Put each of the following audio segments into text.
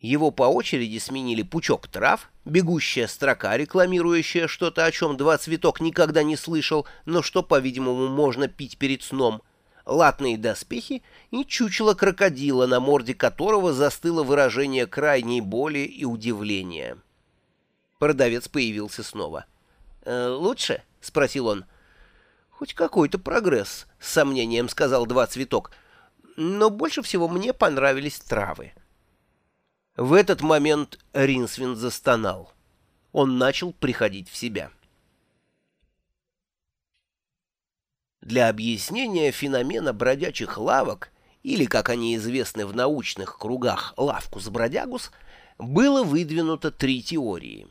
Его по очереди сменили пучок трав, бегущая строка, рекламирующая что-то, о чем два цветок никогда не слышал, но что, по-видимому, можно пить перед сном, латные доспехи и чучело крокодила, на морде которого застыло выражение крайней боли и удивления. Продавец появился снова. «Э, «Лучше?» — спросил он. «Хоть какой-то прогресс», — с сомнением сказал два цветок. «Но больше всего мне понравились травы». В этот момент Ринсвин застонал. Он начал приходить в себя. Для объяснения феномена бродячих лавок, или, как они известны в научных кругах, лавкус-бродягус, было выдвинуто три теории.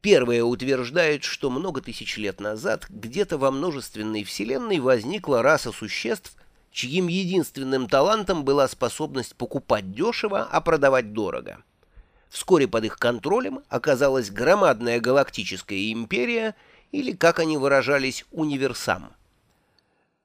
Первая утверждает, что много тысяч лет назад где-то во множественной вселенной возникла раса существ, чьим единственным талантом была способность покупать дешево, а продавать дорого. Вскоре под их контролем оказалась громадная галактическая империя, или, как они выражались, универсам.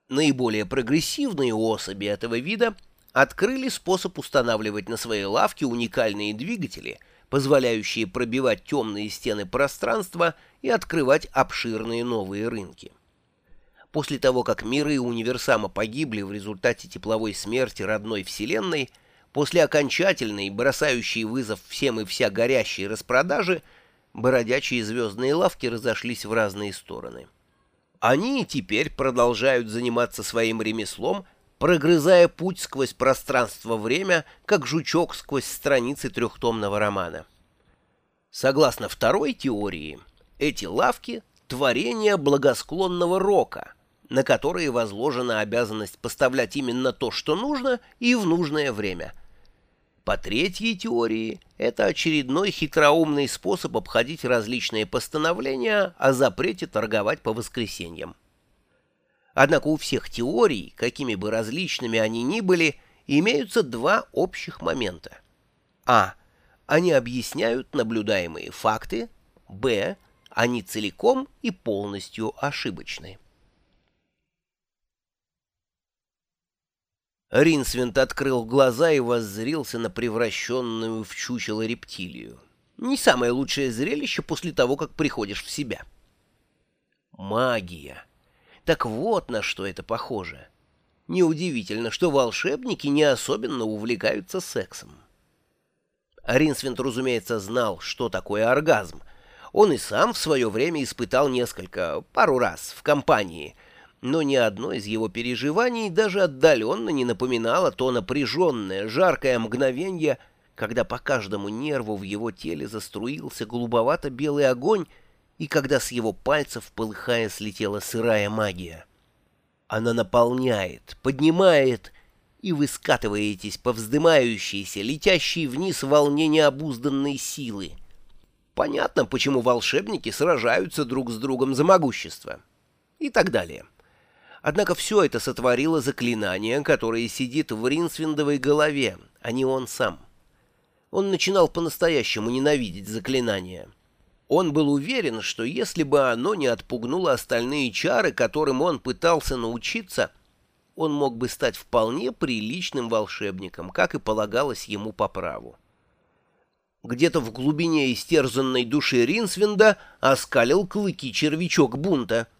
Наиболее прогрессивные особи этого вида открыли способ устанавливать на своей лавке уникальные двигатели, позволяющие пробивать темные стены пространства и открывать обширные новые рынки. После того, как миры универсама погибли в результате тепловой смерти родной Вселенной, после окончательной, бросающей вызов всем и вся горящей распродажи, бородячие звездные лавки разошлись в разные стороны. Они теперь продолжают заниматься своим ремеслом, прогрызая путь сквозь пространство-время, как жучок сквозь страницы трехтомного романа. Согласно второй теории, эти лавки — творение благосклонного рока — на которые возложена обязанность поставлять именно то, что нужно, и в нужное время. По третьей теории, это очередной хитроумный способ обходить различные постановления о запрете торговать по воскресеньям. Однако у всех теорий, какими бы различными они ни были, имеются два общих момента. А. Они объясняют наблюдаемые факты. Б. Они целиком и полностью ошибочны. Ринсвинд открыл глаза и воззрился на превращенную в чучело рептилию. Не самое лучшее зрелище после того, как приходишь в себя. Магия. Так вот на что это похоже. Неудивительно, что волшебники не особенно увлекаются сексом. Ринсвинд, разумеется, знал, что такое оргазм. Он и сам в свое время испытал несколько, пару раз, в компании — но ни одно из его переживаний даже отдаленно не напоминало то напряженное, жаркое мгновенье, когда по каждому нерву в его теле заструился голубовато-белый огонь, и когда с его пальцев, полыхая, слетела сырая магия. Она наполняет, поднимает, и вы скатываетесь по вздымающейся, летящей вниз волне необузданной силы. Понятно, почему волшебники сражаются друг с другом за могущество. И так далее. Однако все это сотворило заклинание, которое сидит в Ринсвиндовой голове, а не он сам. Он начинал по-настоящему ненавидеть заклинание. Он был уверен, что если бы оно не отпугнуло остальные чары, которым он пытался научиться, он мог бы стать вполне приличным волшебником, как и полагалось ему по праву. Где-то в глубине истерзанной души Ринсвинда оскалил клыки червячок бунта —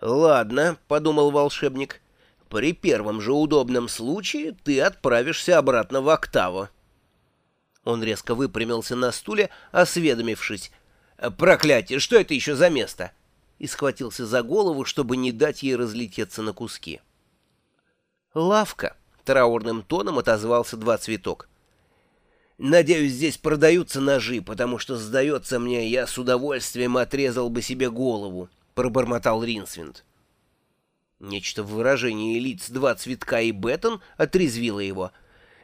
«Ладно», — подумал волшебник, — «при первом же удобном случае ты отправишься обратно в октаву». Он резко выпрямился на стуле, осведомившись. «Проклятие, что это еще за место?» и схватился за голову, чтобы не дать ей разлететься на куски. «Лавка», — траурным тоном отозвался два цветок. «Надеюсь, здесь продаются ножи, потому что, сдается мне, я с удовольствием отрезал бы себе голову», — пробормотал Ринсвинд. Нечто в выражении лиц два цветка и Беттон отрезвило его.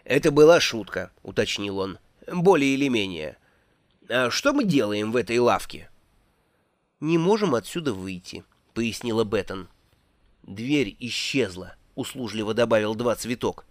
«Это была шутка», — уточнил он, — «более или менее. А что мы делаем в этой лавке?» «Не можем отсюда выйти», — пояснила Беттон. «Дверь исчезла», — услужливо добавил два цветок.